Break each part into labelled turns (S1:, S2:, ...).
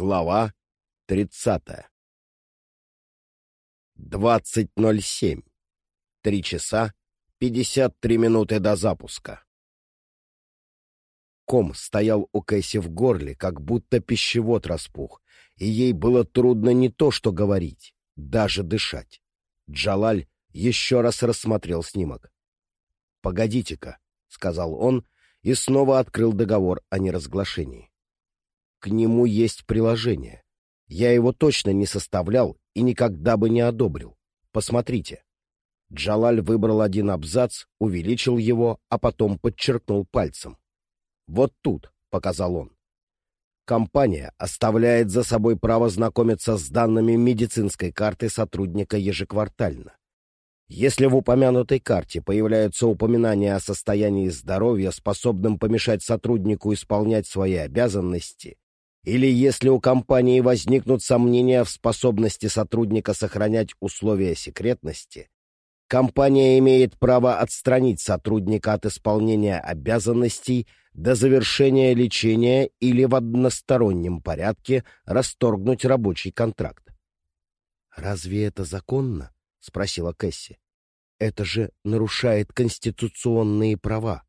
S1: Глава 30. 20.07. Три часа 53 минуты до запуска. Ком стоял у Кэсси в горле, как будто пищевод распух, и ей было трудно не то что говорить, даже дышать. Джалаль еще раз рассмотрел снимок. «Погодите-ка», — сказал он, и снова открыл договор о неразглашении. К нему есть приложение. Я его точно не составлял и никогда бы не одобрил. Посмотрите. Джалаль выбрал один абзац, увеличил его, а потом подчеркнул пальцем. «Вот тут», — показал он. Компания оставляет за собой право знакомиться с данными медицинской карты сотрудника ежеквартально. Если в упомянутой карте появляются упоминания о состоянии здоровья, способном помешать сотруднику исполнять свои обязанности, или если у компании возникнут сомнения в способности сотрудника сохранять условия секретности, компания имеет право отстранить сотрудника от исполнения обязанностей до завершения лечения или в одностороннем порядке расторгнуть рабочий контракт. «Разве это законно?» — спросила Кэсси. «Это же нарушает конституционные права».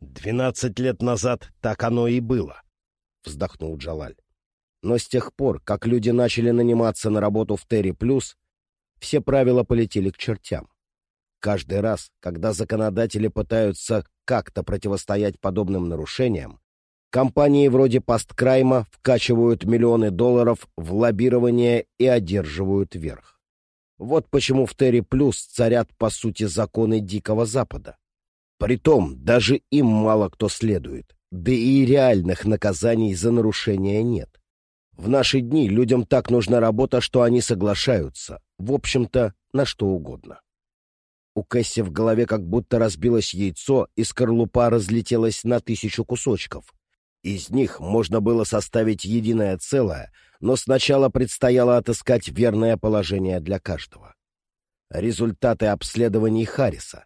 S1: «Двенадцать лет назад так оно и было», — вздохнул Джалаль. «Но с тех пор, как люди начали наниматься на работу в Терри Плюс, все правила полетели к чертям. Каждый раз, когда законодатели пытаются как-то противостоять подобным нарушениям, компании вроде Посткрайма вкачивают миллионы долларов в лоббирование и одерживают верх. Вот почему в Терри Плюс царят, по сути, законы Дикого Запада. Притом, даже им мало кто следует, да и реальных наказаний за нарушения нет. В наши дни людям так нужна работа, что они соглашаются, в общем-то, на что угодно. У Кэсси в голове как будто разбилось яйцо, и скорлупа разлетелась на тысячу кусочков. Из них можно было составить единое целое — но сначала предстояло отыскать верное положение для каждого. Результаты обследований Харриса,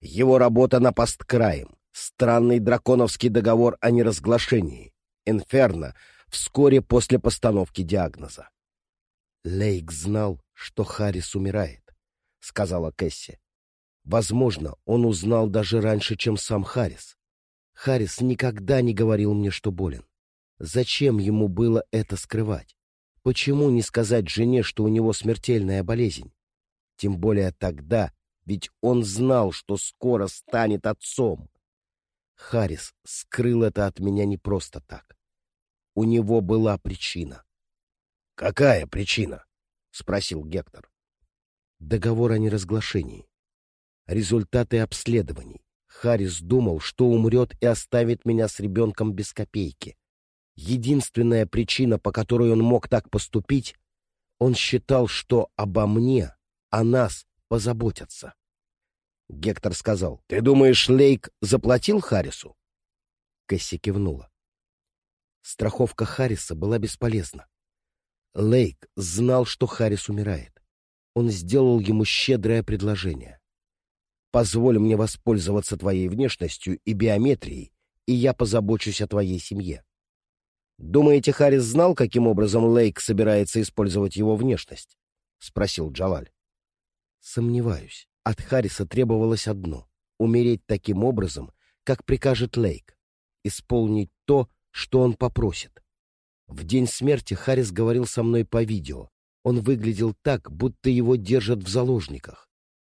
S1: его работа на посткраем, странный драконовский договор о неразглашении, Инферно вскоре после постановки диагноза. «Лейк знал, что Харрис умирает», — сказала Кэсси. «Возможно, он узнал даже раньше, чем сам Харрис. Харрис никогда не говорил мне, что болен. Зачем ему было это скрывать? Почему не сказать жене, что у него смертельная болезнь? Тем более тогда, ведь он знал, что скоро станет отцом. Харрис скрыл это от меня не просто так. У него была причина. — Какая причина? — спросил Гектор. — Договор о неразглашении. Результаты обследований. Харрис думал, что умрет и оставит меня с ребенком без копейки. Единственная причина, по которой он мог так поступить, он считал, что обо мне, о нас позаботятся. Гектор сказал, «Ты думаешь, Лейк заплатил Харрису?» Кэсси кивнула. Страховка Харриса была бесполезна. Лейк знал, что Харрис умирает. Он сделал ему щедрое предложение. «Позволь мне воспользоваться твоей внешностью и биометрией, и я позабочусь о твоей семье». «Думаете, Харрис знал, каким образом Лейк собирается использовать его внешность?» — спросил Джалаль. «Сомневаюсь. От Харриса требовалось одно — умереть таким образом, как прикажет Лейк, исполнить то, что он попросит. В день смерти Харрис говорил со мной по видео. Он выглядел так, будто его держат в заложниках.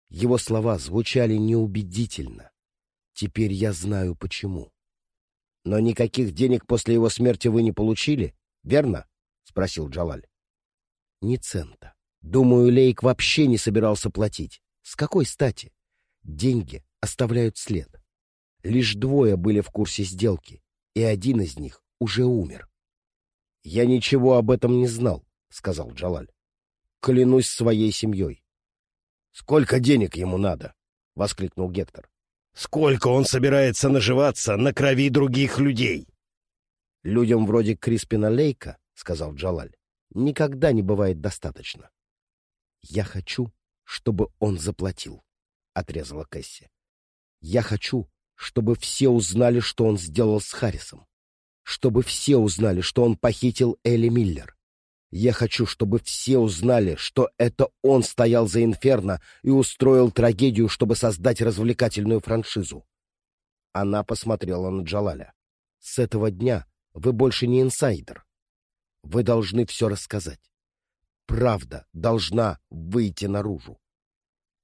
S1: Его слова звучали неубедительно. Теперь я знаю, почему. Но никаких денег после его смерти вы не получили, верно? — спросил Джалаль. — Ни цента. Думаю, Лейк вообще не собирался платить. С какой стати? Деньги оставляют след. Лишь двое были в курсе сделки, и один из них уже умер. — Я ничего об этом не знал, — сказал Джалаль. — Клянусь своей семьей. — Сколько денег ему надо? — воскликнул Гектор. Сколько он собирается наживаться на крови других людей? — Людям вроде Криспина Лейка, — сказал Джалаль, — никогда не бывает достаточно. — Я хочу, чтобы он заплатил, — отрезала Кэсси. — Я хочу, чтобы все узнали, что он сделал с Харрисом. чтобы все узнали, что он похитил Элли Миллер. Я хочу, чтобы все узнали, что это он стоял за Инферно и устроил трагедию, чтобы создать развлекательную франшизу. Она посмотрела на Джалаля. С этого дня вы больше не инсайдер. Вы должны все рассказать. Правда должна выйти наружу. —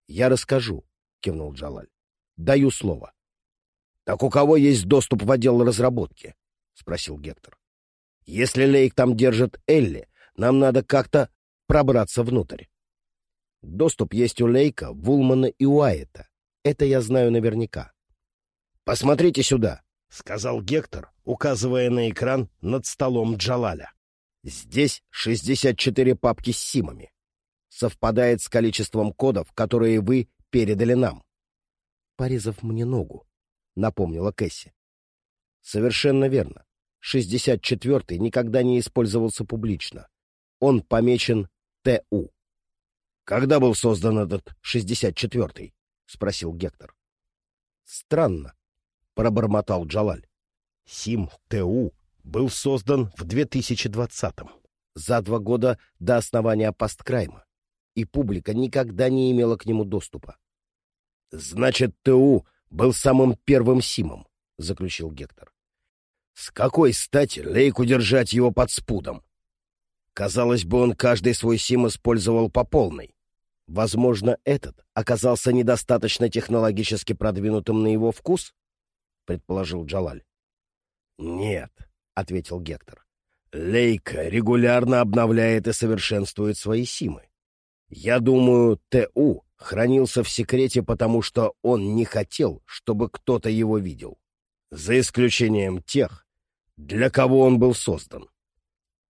S1: Я расскажу, — кивнул Джалаль. — Даю слово. — Так у кого есть доступ в отдел разработки? — спросил Гектор. — Если Лейк там держит Элли, нам надо как-то пробраться внутрь. Доступ есть у Лейка, Вулмана и Уайта. Это я знаю наверняка. — Посмотрите сюда, — сказал Гектор, указывая на экран над столом Джалаля. Здесь 64 папки с симами. Совпадает с количеством кодов, которые вы передали нам. Порезав мне ногу, напомнила Кэсси. Совершенно верно. 64-й никогда не использовался публично. Он помечен ТУ. Когда был создан этот 64-й? спросил Гектор. Странно, пробормотал Джалаль. Сим ТУ был создан в 2020-м, за два года до основания посткрайма, и публика никогда не имела к нему доступа. «Значит, ТУ был самым первым Симом», — заключил Гектор. «С какой стати Лейку держать его под спудом? Казалось бы, он каждый свой Сим использовал по полной. Возможно, этот оказался недостаточно технологически продвинутым на его вкус?» — предположил Джалаль. «Нет», ответил Гектор. Лейка регулярно обновляет и совершенствует свои симы. Я думаю, ТУ хранился в секрете, потому что он не хотел, чтобы кто-то его видел. За исключением тех, для кого он был создан.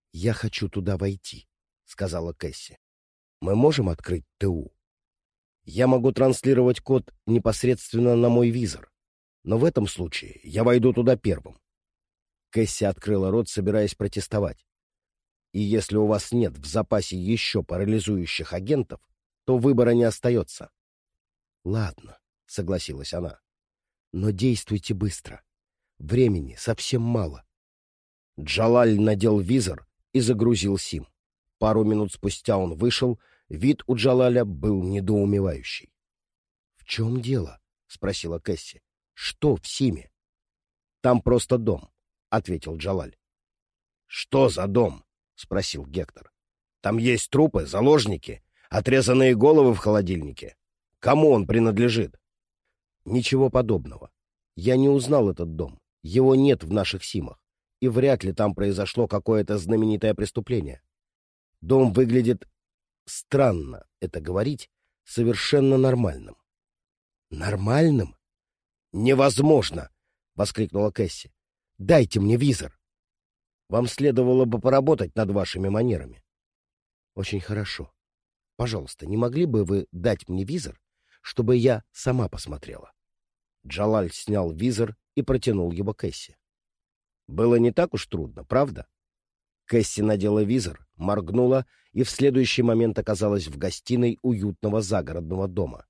S1: — Я хочу туда войти, — сказала Кэсси. — Мы можем открыть ТУ? Я могу транслировать код непосредственно на мой визор, но в этом случае я войду туда первым. Кэсси открыла рот, собираясь протестовать. И если у вас нет в запасе еще парализующих агентов, то выбора не остается. — Ладно, — согласилась она. — Но действуйте быстро. Времени совсем мало. Джалаль надел визор и загрузил сим. Пару минут спустя он вышел, вид у Джалаля был недоумевающий. — В чем дело? — спросила Кэсси. — Что в симе? — Там просто дом. — ответил Джалаль. — Что за дом? — спросил Гектор. — Там есть трупы, заложники, отрезанные головы в холодильнике. Кому он принадлежит? — Ничего подобного. Я не узнал этот дом. Его нет в наших симах. И вряд ли там произошло какое-то знаменитое преступление. Дом выглядит странно, это говорить, совершенно нормальным. — Нормальным? — Невозможно! — воскликнула Кэсси. Дайте мне визор. Вам следовало бы поработать над вашими манерами. Очень хорошо. Пожалуйста, не могли бы вы дать мне визор, чтобы я сама посмотрела? Джалаль снял визор и протянул его Кэсси. Было не так уж трудно, правда? Кэсси надела визор, моргнула и в следующий момент оказалась в гостиной уютного загородного дома.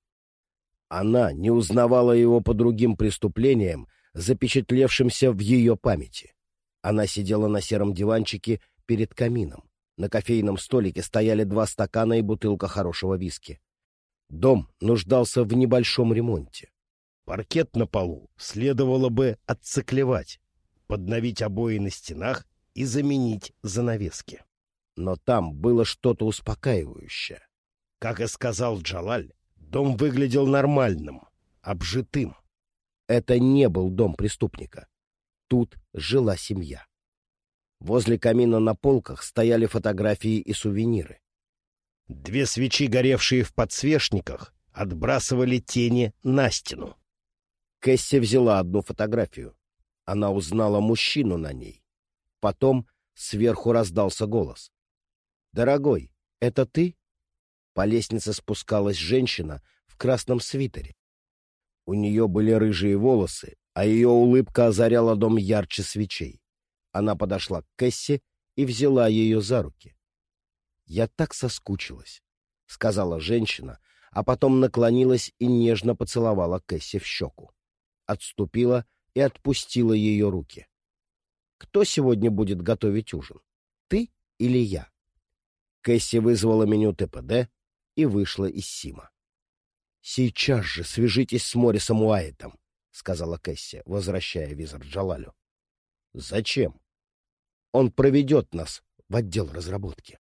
S1: Она не узнавала его по другим преступлениям запечатлевшимся в ее памяти. Она сидела на сером диванчике перед камином. На кофейном столике стояли два стакана и бутылка хорошего виски. Дом нуждался в небольшом ремонте. Паркет на полу следовало бы отциклевать, подновить обои на стенах и заменить занавески. Но там было что-то успокаивающее. Как и сказал Джалаль, дом выглядел нормальным, обжитым. Это не был дом преступника. Тут жила семья. Возле камина на полках стояли фотографии и сувениры. Две свечи, горевшие в подсвечниках, отбрасывали тени на стену. Кэсси взяла одну фотографию. Она узнала мужчину на ней. Потом сверху раздался голос. «Дорогой, это ты?» По лестнице спускалась женщина в красном свитере. У нее были рыжие волосы, а ее улыбка озаряла дом ярче свечей. Она подошла к Кэсси и взяла ее за руки. «Я так соскучилась», — сказала женщина, а потом наклонилась и нежно поцеловала Кэсси в щеку. Отступила и отпустила ее руки. Кто сегодня будет готовить ужин? Ты или я? Кэсси вызвала меню ТПД и вышла из Сима. — Сейчас же свяжитесь с Морисом Уайтом, — сказала Кэсси, возвращая визор Джалалю. — Зачем? Он проведет нас в отдел разработки.